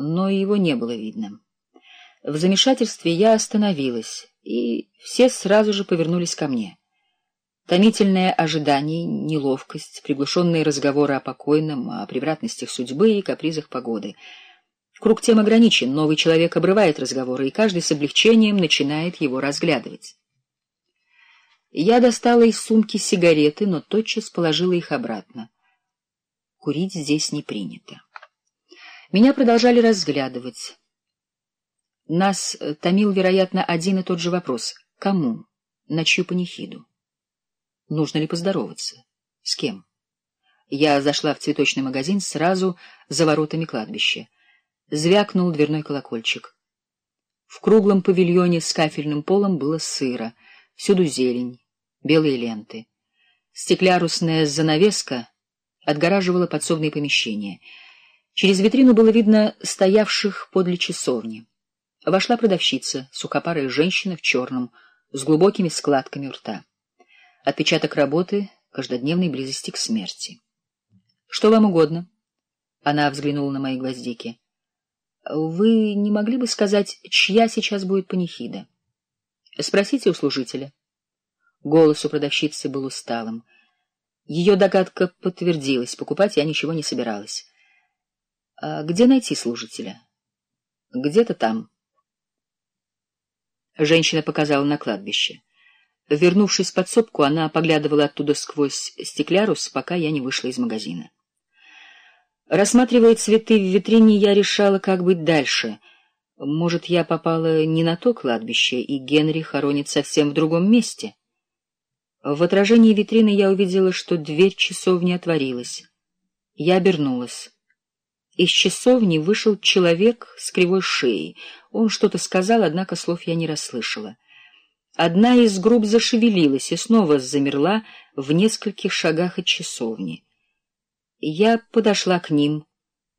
но его не было видно. В замешательстве я остановилась, и все сразу же повернулись ко мне. Томительное ожидание, неловкость, приглушенные разговоры о покойном, о превратностях судьбы и капризах погоды. Круг тем ограничен, новый человек обрывает разговоры, и каждый с облегчением начинает его разглядывать. Я достала из сумки сигареты, но тотчас положила их обратно. Курить здесь не принято. Меня продолжали разглядывать. Нас э, томил, вероятно, один и тот же вопрос. Кому? На чью панихиду? Нужно ли поздороваться? С кем? Я зашла в цветочный магазин сразу за воротами кладбища. Звякнул дверной колокольчик. В круглом павильоне с кафельным полом было сыро, всюду зелень, белые ленты. Стеклярусная занавеска отгораживала подсобные помещения. Через витрину было видно стоявших подле часовни. Вошла продавщица, сухопарая женщина в черном, с глубокими складками рта. Отпечаток работы, каждодневной близости к смерти. — Что вам угодно? Она взглянула на мои гвоздики. — Вы не могли бы сказать, чья сейчас будет панихида? — Спросите у служителя. Голос у продавщицы был усталым. Ее догадка подтвердилась, покупать я ничего не собиралась. — где найти служителя? — Где-то там. Женщина показала на кладбище. Вернувшись в подсобку, она поглядывала оттуда сквозь стеклярус, пока я не вышла из магазина. Рассматривая цветы в витрине, я решала, как быть дальше. Может, я попала не на то кладбище, и Генри хоронит совсем в другом месте? В отражении витрины я увидела, что дверь часовни отворилась. Я обернулась. Из часовни вышел человек с кривой шеей. Он что-то сказал, однако слов я не расслышала. Одна из групп зашевелилась и снова замерла в нескольких шагах от часовни. Я подошла к ним,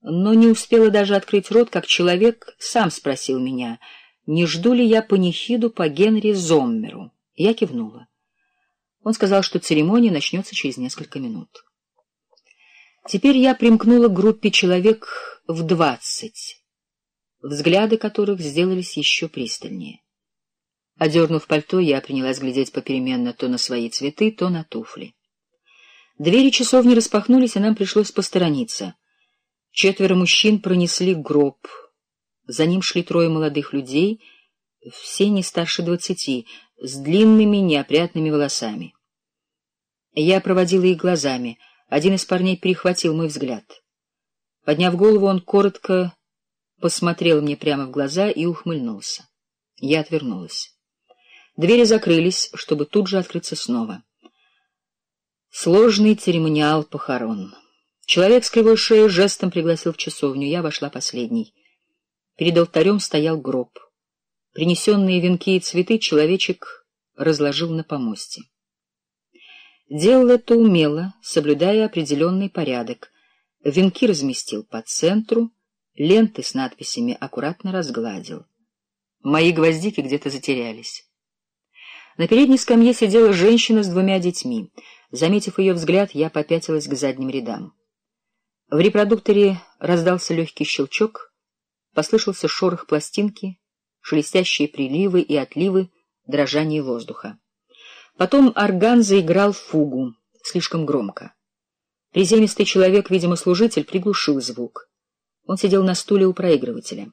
но не успела даже открыть рот, как человек сам спросил меня, не жду ли я панихиду по Генри Зоммеру. Я кивнула. Он сказал, что церемония начнется через несколько минут. Теперь я примкнула к группе человек в двадцать, взгляды которых сделались еще пристальнее. Одернув пальто, я принялась глядеть попеременно то на свои цветы, то на туфли. Двери часовни распахнулись, и нам пришлось посторониться. Четверо мужчин пронесли гроб. За ним шли трое молодых людей, все не старше двадцати, с длинными неопрятными волосами. Я проводила их глазами — один из парней перехватил мой взгляд. Подняв голову, он коротко посмотрел мне прямо в глаза и ухмыльнулся. Я отвернулась. Двери закрылись, чтобы тут же открыться снова. Сложный церемониал похорон. Человек с кривой шеей жестом пригласил в часовню. Я вошла последней. Перед алтарем стоял гроб. Принесенные венки и цветы человечек разложил на помосте. Делал это умело, соблюдая определенный порядок. Венки разместил по центру, ленты с надписями аккуратно разгладил. Мои гвоздики где-то затерялись. На передней скамье сидела женщина с двумя детьми. Заметив ее взгляд, я попятилась к задним рядам. В репродукторе раздался легкий щелчок, послышался шорох пластинки, шелестящие приливы и отливы, дрожание воздуха. Потом орган заиграл фугу, слишком громко. Приземистый человек, видимо, служитель, приглушил звук. Он сидел на стуле у проигрывателя.